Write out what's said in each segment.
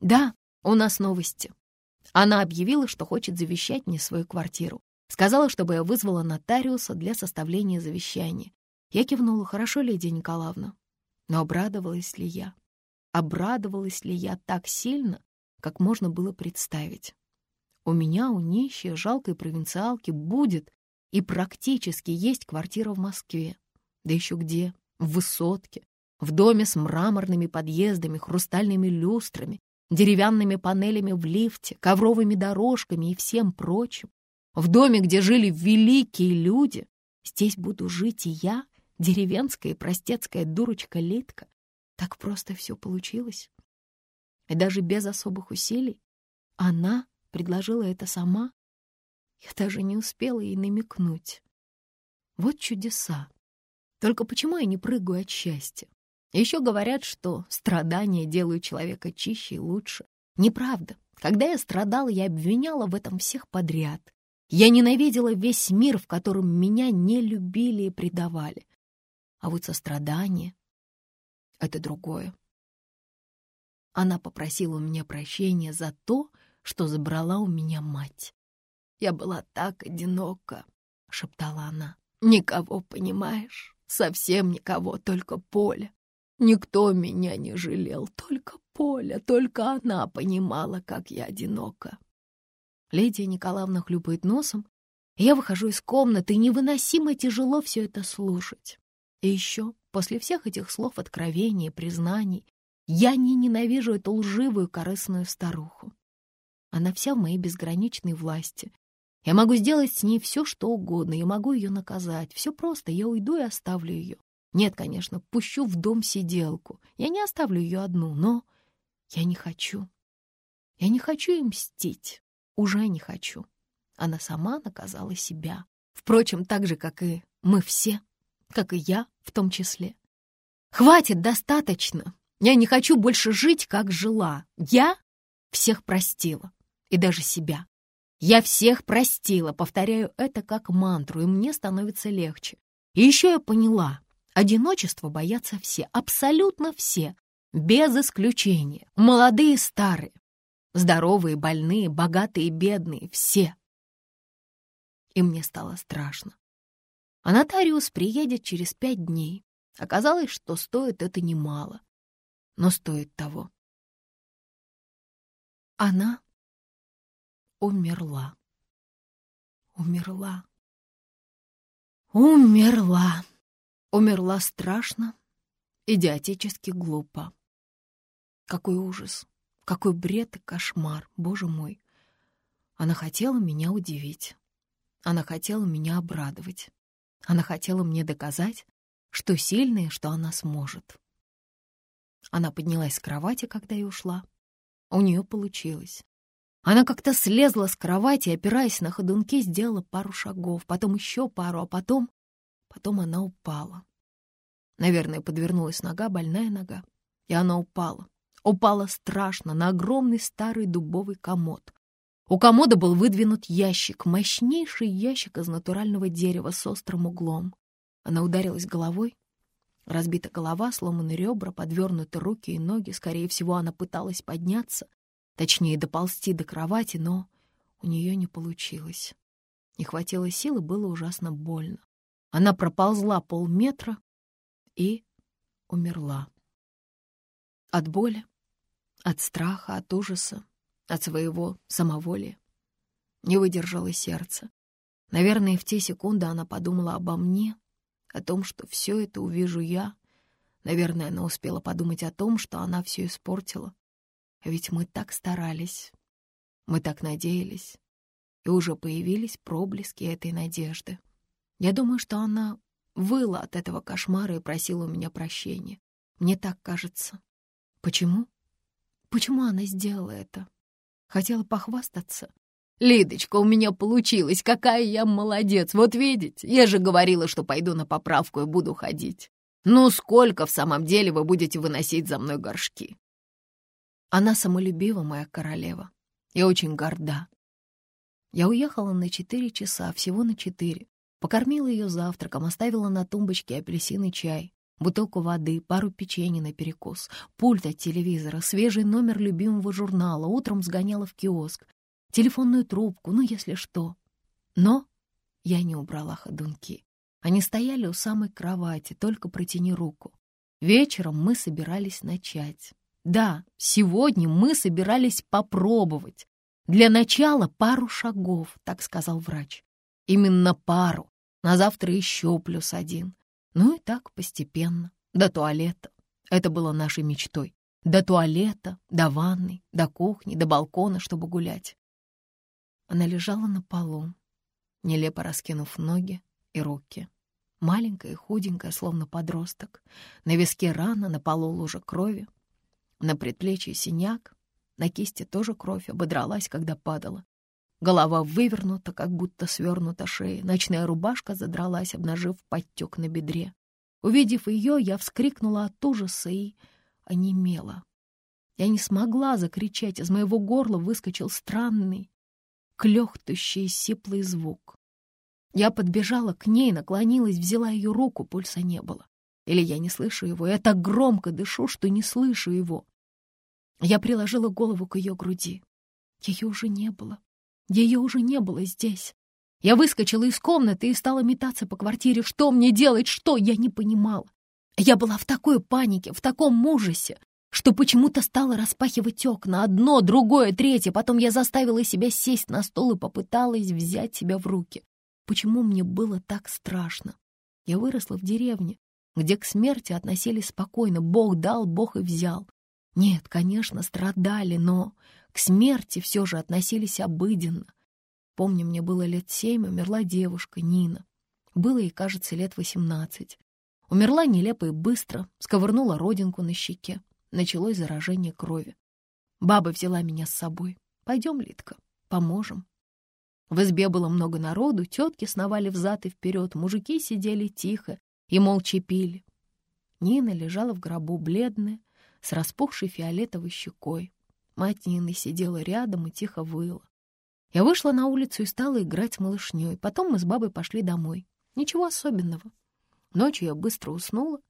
Да, у нас новости. Она объявила, что хочет завещать мне свою квартиру. Сказала, чтобы я вызвала нотариуса для составления завещания. Я кивнула, хорошо, Лидия Николаевна. Но обрадовалась ли я? Обрадовалась ли я так сильно, как можно было представить? У меня, у нищей, жалкой провинциалки, будет и практически есть квартира в Москве. Да еще где? В высотке, в доме с мраморными подъездами, хрустальными люстрами, деревянными панелями в лифте, ковровыми дорожками и всем прочим. В доме, где жили великие люди, здесь буду жить и я, деревенская и простецкая дурочка Литка. Так просто все получилось. И даже без особых усилий она предложила это сама. Я даже не успела ей намекнуть. Вот чудеса. Только почему я не прыгаю от счастья? Еще говорят, что страдания делают человека чище и лучше. Неправда. Когда я страдала, я обвиняла в этом всех подряд. Я ненавидела весь мир, в котором меня не любили и предавали. А вот сострадание — это другое. Она попросила у меня прощения за то, что забрала у меня мать. «Я была так одинока», — шептала она. «Никого, понимаешь? Совсем никого, только Поля. Никто меня не жалел, только Поля, только она понимала, как я одинока». Лидия Николаевна хлюпает носом, я выхожу из комнаты, и невыносимо тяжело все это слушать. И еще, после всех этих слов откровений и признаний, я не ненавижу эту лживую корыстную старуху. Она вся в моей безграничной власти. Я могу сделать с ней все, что угодно, я могу ее наказать. Все просто, я уйду и оставлю ее. Нет, конечно, пущу в дом сиделку. Я не оставлю ее одну, но я не хочу. Я не хочу им мстить. Уже не хочу. Она сама наказала себя. Впрочем, так же, как и мы все как и я в том числе. Хватит, достаточно. Я не хочу больше жить, как жила. Я всех простила, и даже себя. Я всех простила, повторяю это как мантру, и мне становится легче. И еще я поняла, одиночество боятся все, абсолютно все, без исключения. Молодые и старые, здоровые, больные, богатые и бедные, все. И мне стало страшно а нотариус приедет через пять дней. Оказалось, что стоит это немало, но стоит того. Она умерла. Умерла. Умерла. Умерла страшно, идиотически глупо. Какой ужас, какой бред и кошмар, боже мой. Она хотела меня удивить. Она хотела меня обрадовать. Она хотела мне доказать, что сильная, что она сможет. Она поднялась с кровати, когда я ушла. У нее получилось. Она как-то слезла с кровати, опираясь на ходунки, сделала пару шагов, потом еще пару, а потом... Потом она упала. Наверное, подвернулась нога, больная нога. И она упала. Упала страшно на огромный старый дубовый комод. У комода был выдвинут ящик, мощнейший ящик из натурального дерева с острым углом. Она ударилась головой. Разбита голова, сломаны ребра, подвернуты руки и ноги. Скорее всего, она пыталась подняться, точнее, доползти до кровати, но у нее не получилось. Не хватило силы, было ужасно больно. Она проползла полметра и умерла. От боли, от страха, от ужаса, от своего самоволия. Не выдержало сердце. Наверное, в те секунды она подумала обо мне, о том, что все это увижу я. Наверное, она успела подумать о том, что она все испортила. Ведь мы так старались, мы так надеялись, и уже появились проблески этой надежды. Я думаю, что она выла от этого кошмара и просила у меня прощения. Мне так кажется. Почему? Почему она сделала это? Хотела похвастаться. «Лидочка, у меня получилось, какая я молодец! Вот видите, я же говорила, что пойду на поправку и буду ходить. Ну сколько в самом деле вы будете выносить за мной горшки?» Она самолюбива, моя королева, и очень горда. Я уехала на четыре часа, всего на четыре. Покормила ее завтраком, оставила на тумбочке апельсин и чай. бутылку воды, пару печенья на перекус, пульт от телевизора, свежий номер любимого журнала, утром сгоняла в киоск, телефонную трубку, ну, если что. Но я не убрала ходунки. Они стояли у самой кровати, только протяни руку. Вечером мы собирались начать. Да, сегодня мы собирались попробовать. Для начала пару шагов, так сказал врач. Именно пару. На завтра еще плюс один. Ну и так постепенно. До туалета. Это было нашей мечтой. До туалета, до ванной, до кухни, до балкона, чтобы гулять. Она лежала на полу, нелепо раскинув ноги и руки. Маленькая худенькая, словно подросток. На виске рана, на полу лужа крови. На предплечье синяк, на кисти тоже кровь ободралась, когда падала. Голова вывернута, как будто свернута шея. Ночная рубашка задралась, обнажив подтек на бедре. Увидев ее, я вскрикнула от ужаса и онемела. Я не смогла закричать, из моего горла выскочил странный, клёхтущий сиплый звук. Я подбежала к ней, наклонилась, взяла ее руку, пульса не было. Или я не слышу его, я так громко дышу, что не слышу его. Я приложила голову к ее груди. Ее уже не было. Ее уже не было здесь. Я выскочила из комнаты и стала метаться по квартире. Что мне делать? Что? Я не понимала. Я была в такой панике, в таком ужасе, что почему-то стала распахивать окна. Одно, другое, третье. Потом я заставила себя сесть на стол и попыталась взять себя в руки. Почему мне было так страшно? Я выросла в деревне, где к смерти относились спокойно. Бог дал, Бог и взял. Нет, конечно, страдали, но к смерти все же относились обыденно. Помню, мне было лет семь, умерла девушка, Нина. Было ей, кажется, лет восемнадцать. Умерла нелепо и быстро, сковырнула родинку на щеке. Началось заражение крови. Баба взяла меня с собой. «Пойдем, Литка, поможем». В избе было много народу, тетки сновали взад и вперед, мужики сидели тихо и молча пили. Нина лежала в гробу бледная, с распухшей фиолетовой щекой. Мать Нины сидела рядом и тихо выла. Я вышла на улицу и стала играть с малышней. Потом мы с бабой пошли домой. Ничего особенного. Ночью я быстро уснула.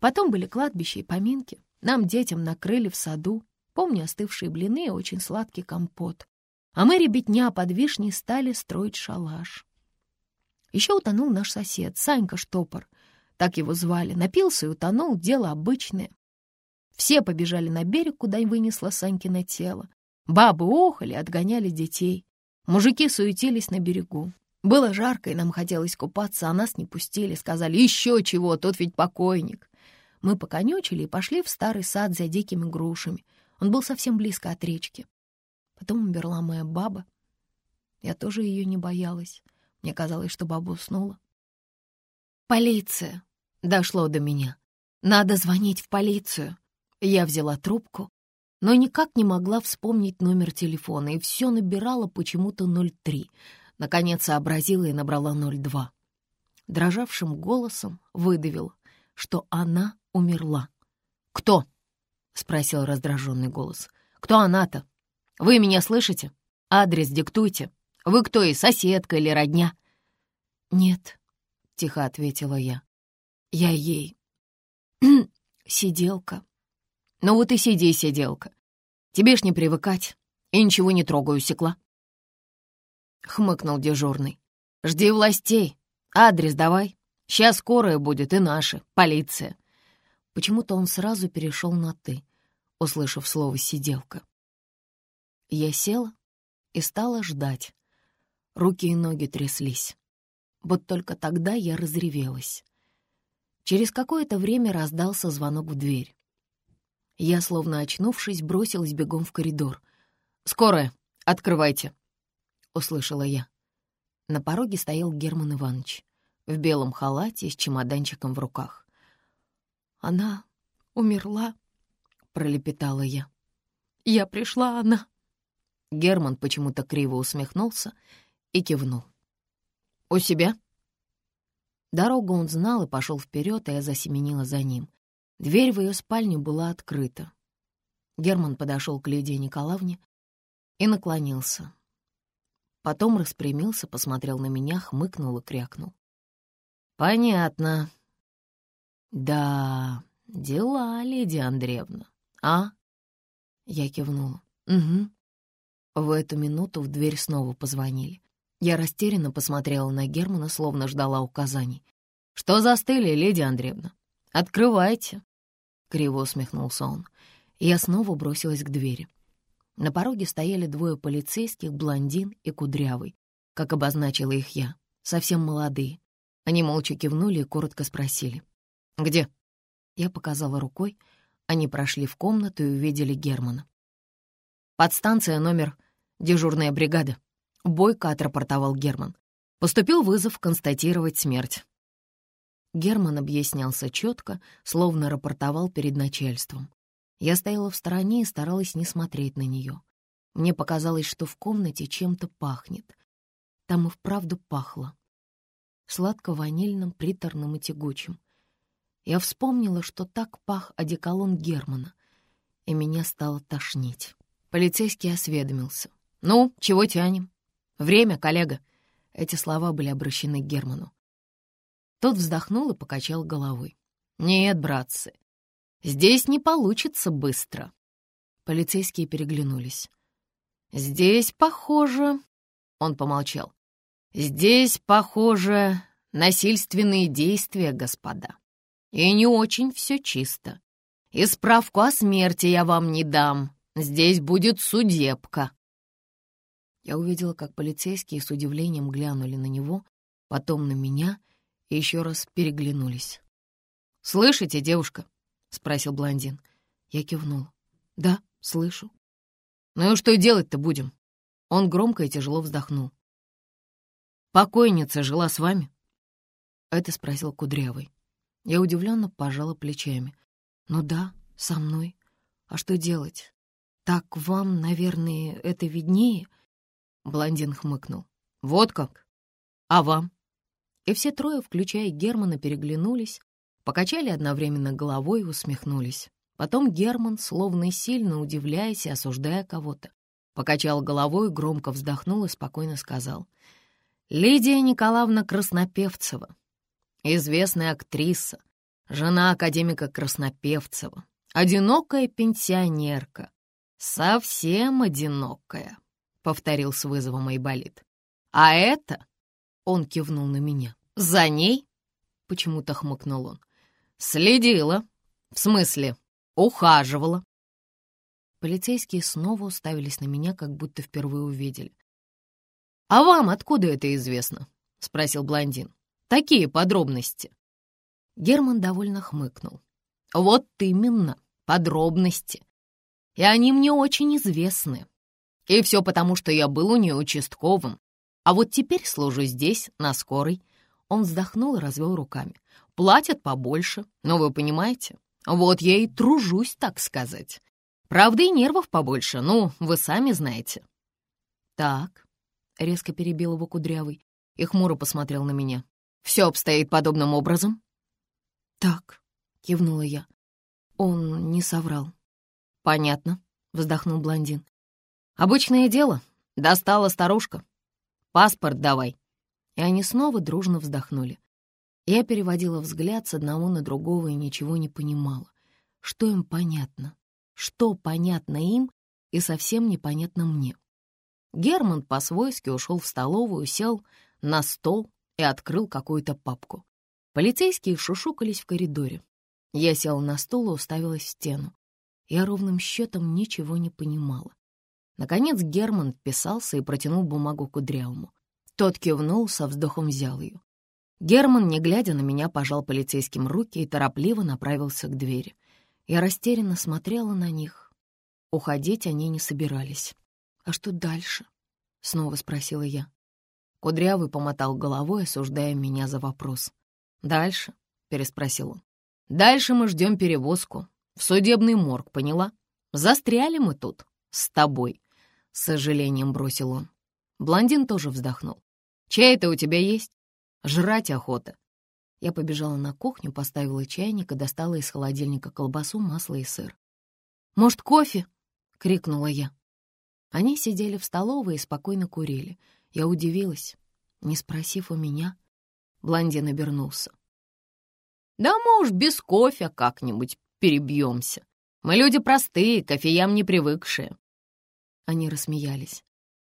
Потом были кладбища и поминки. Нам, детям, накрыли в саду. Помню остывшие блины и очень сладкий компот. А мы, ребятня, под вишней стали строить шалаш. Еще утонул наш сосед, Санька Штопор. Так его звали. Напился и утонул, дело обычное. Все побежали на берег, куда вынесло Санькино тело. Бабы охали, отгоняли детей. Мужики суетились на берегу. Было жарко, и нам хотелось купаться, а нас не пустили. Сказали, еще чего, тот ведь покойник. Мы поконючили и пошли в старый сад за дикими грушами. Он был совсем близко от речки. Потом умерла моя баба. Я тоже ее не боялась. Мне казалось, что баба уснула. «Полиция!» — дошло до меня. «Надо звонить в полицию!» Я взяла трубку, но никак не могла вспомнить номер телефона, и все набирала почему-то 03. Наконец сообразила и набрала 02. Дрожавшим голосом выдавила, что она умерла. «Кто?» — спросил раздраженный голос. «Кто она-то?» Вы меня слышите? Адрес диктуйте. Вы кто, и соседка или родня?» «Нет», — тихо ответила я. «Я ей. сиделка». «Ну вот и сиди, сиделка. Тебе ж не привыкать. И ничего не трогаю, секла». Хмыкнул дежурный. «Жди властей. Адрес давай. Сейчас скорая будет и наша, полиция». Почему-то он сразу перешел на «ты», услышав слово «сиделка». Я села и стала ждать. Руки и ноги тряслись. Вот только тогда я разревелась. Через какое-то время раздался звонок в дверь. Я, словно очнувшись, бросилась бегом в коридор. «Скорая! Открывайте!» — услышала я. На пороге стоял Герман Иванович в белом халате с чемоданчиком в руках. «Она умерла», — пролепетала я. «Я пришла, она...» Герман почему-то криво усмехнулся и кивнул. «У себя?» Дорогу он знал и пошел вперед, а я засеменила за ним. Дверь в ее спальню была открыта. Герман подошел к Лидии Николаевне и наклонился. Потом распрямился, посмотрел на меня, хмыкнул и крякнул. «Понятно. «Да, дела, леди Андреевна, а?» Я кивнула. «Угу». В эту минуту в дверь снова позвонили. Я растерянно посмотрела на Германа, словно ждала указаний. «Что застыли, леди Андреевна? Открывайте!» Криво усмехнулся он. Я снова бросилась к двери. На пороге стояли двое полицейских, блондин и кудрявый, как обозначила их я, совсем молодые. Они молча кивнули и коротко спросили. «Где?» Я показала рукой. Они прошли в комнату и увидели Германа. «Подстанция номер дежурная бригада», — бойко отрапортовал Герман. Поступил вызов констатировать смерть. Герман объяснялся четко, словно рапортовал перед начальством. Я стояла в стороне и старалась не смотреть на нее. Мне показалось, что в комнате чем-то пахнет. Там и вправду пахло. Сладко-ванильным, приторным и тягучим. Я вспомнила, что так пах одеколон Германа, и меня стало тошнить. Полицейский осведомился. «Ну, чего тянем?» «Время, коллега!» Эти слова были обращены к Герману. Тот вздохнул и покачал головой. «Нет, братцы, здесь не получится быстро». Полицейские переглянулись. «Здесь, похоже...» — он помолчал. «Здесь, похоже, насильственные действия, господа. И не очень все чисто. И справку о смерти я вам не дам. Здесь будет судебка». Я увидела, как полицейские с удивлением глянули на него, потом на меня — и еще раз переглянулись. «Слышите, девушка?» — спросил блондин. Я кивнул. «Да, слышу». «Ну и что делать-то будем?» Он громко и тяжело вздохнул. «Покойница жила с вами?» Это спросил Кудрявый. Я удивленно пожала плечами. «Ну да, со мной. А что делать? Так вам, наверное, это виднее?» Блондин хмыкнул. «Вот как? А вам?» И все трое, включая Германа, переглянулись, покачали одновременно головой и усмехнулись. Потом Герман, словно сильно удивляясь и осуждая кого-то, покачал головой, громко вздохнул и спокойно сказал. «Лидия Николаевна Краснопевцева, известная актриса, жена академика Краснопевцева, одинокая пенсионерка, совсем одинокая», — повторил с вызовом Айболит. «А это он кивнул на меня. «За ней?» — почему-то хмыкнул он. «Следила. В смысле, ухаживала». Полицейские снова уставились на меня, как будто впервые увидели. «А вам откуда это известно?» — спросил блондин. «Такие подробности». Герман довольно хмыкнул. «Вот именно, подробности. И они мне очень известны. И все потому, что я был у нее участковым а вот теперь служу здесь, на скорой». Он вздохнул и развел руками. «Платят побольше, но вы понимаете, вот я и тружусь, так сказать. Правда, и нервов побольше, ну, вы сами знаете». «Так», — резко перебил его Кудрявый и хмуро посмотрел на меня. «Все обстоит подобным образом?» «Так», — кивнула я. Он не соврал. «Понятно», — вздохнул блондин. «Обычное дело. Достала старушка. Паспорт давай!» И они снова дружно вздохнули. Я переводила взгляд с одного на другого и ничего не понимала. Что им понятно? Что понятно им и совсем непонятно мне? Герман по-свойски ушел в столовую, сел на стол и открыл какую-то папку. Полицейские шушукались в коридоре. Я села на стул и уставилась в стену. Я ровным счетом ничего не понимала. Наконец Герман вписался и протянул бумагу Кудрявому. Тот кивнул, со вздохом взял ее. Герман, не глядя на меня, пожал полицейским руки и торопливо направился к двери. Я растерянно смотрела на них. Уходить они не собирались. «А что дальше?» — снова спросила я. Кудрявый помотал головой, осуждая меня за вопрос. «Дальше?» — переспросил он. «Дальше мы ждем перевозку. В судебный морг, поняла? Застряли мы тут. С тобой с сожалением бросил он. Блондин тоже вздохнул. «Чай это у тебя есть? Жрать охота». Я побежала на кухню, поставила чайник и достала из холодильника колбасу, масло и сыр. «Может, кофе?» — крикнула я. Они сидели в столовой и спокойно курили. Я удивилась. Не спросив у меня, блондин обернулся. Да мы уж без кофе как-нибудь перебьемся. Мы люди простые, кофеям не привыкшие». Они рассмеялись.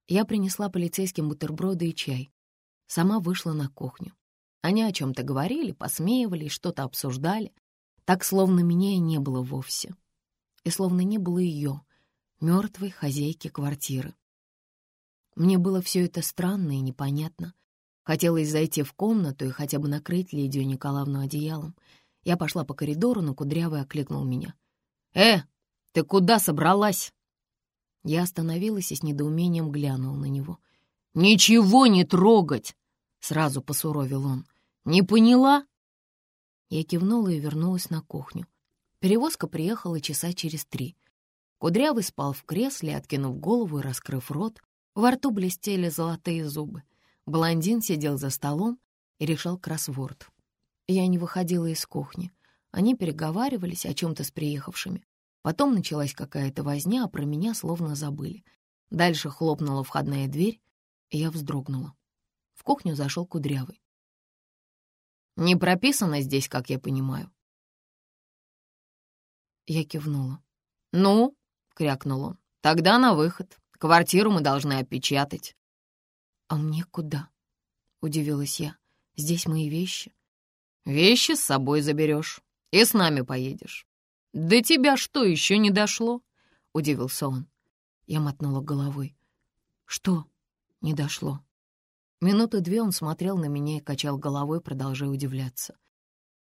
Я принесла полицейским бутерброды и чай. Сама вышла на кухню. Они о чем-то говорили, посмеивались, что-то обсуждали. Так, словно меня и не было вовсе. И словно не было ее, мертвой хозяйки квартиры. Мне было все это странно и непонятно. Хотелось зайти в комнату и хотя бы накрыть Лидию Николаевну одеялом. Я пошла по коридору, но Кудрявый окликнул меня. «Э, ты куда собралась?» Я остановилась и с недоумением глянула на него. «Ничего не трогать!» — сразу посуровил он. «Не поняла?» Я кивнула и вернулась на кухню. Перевозка приехала часа через три. Кудрявый спал в кресле, откинув голову и раскрыв рот. Во рту блестели золотые зубы. Блондин сидел за столом и решал кроссворд. Я не выходила из кухни. Они переговаривались о чем-то с приехавшими. Потом началась какая-то возня, а про меня словно забыли. Дальше хлопнула входная дверь, и я вздрогнула. В кухню зашел Кудрявый. «Не прописано здесь, как я понимаю». Я кивнула. «Ну?» — крякнул он. «Тогда на выход. Квартиру мы должны опечатать». «А мне куда?» — удивилась я. «Здесь мои вещи». «Вещи с собой заберешь и с нами поедешь». «До тебя что, еще не дошло?» — удивился он. Я мотнула головой. «Что?» — не дошло. Минуты две он смотрел на меня и качал головой, продолжая удивляться.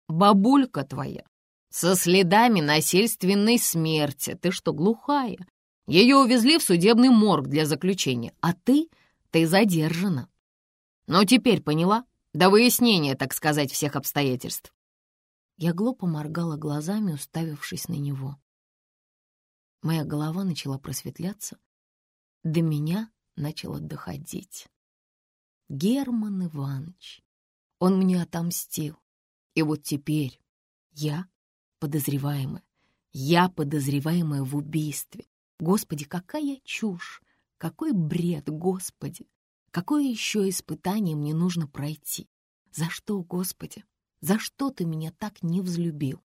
«Бабулька твоя, со следами насильственной смерти. Ты что, глухая? Ее увезли в судебный морг для заключения, а ты ты задержана. Ну, теперь поняла? До выяснения, так сказать, всех обстоятельств. Я глупо моргала глазами, уставившись на него. Моя голова начала просветляться. До меня начало доходить. Герман Иванович, он мне отомстил. И вот теперь я подозреваемая. Я подозреваемая в убийстве. Господи, какая чушь! Какой бред, Господи! Какое еще испытание мне нужно пройти? За что, Господи? За что ты меня так не взлюбил?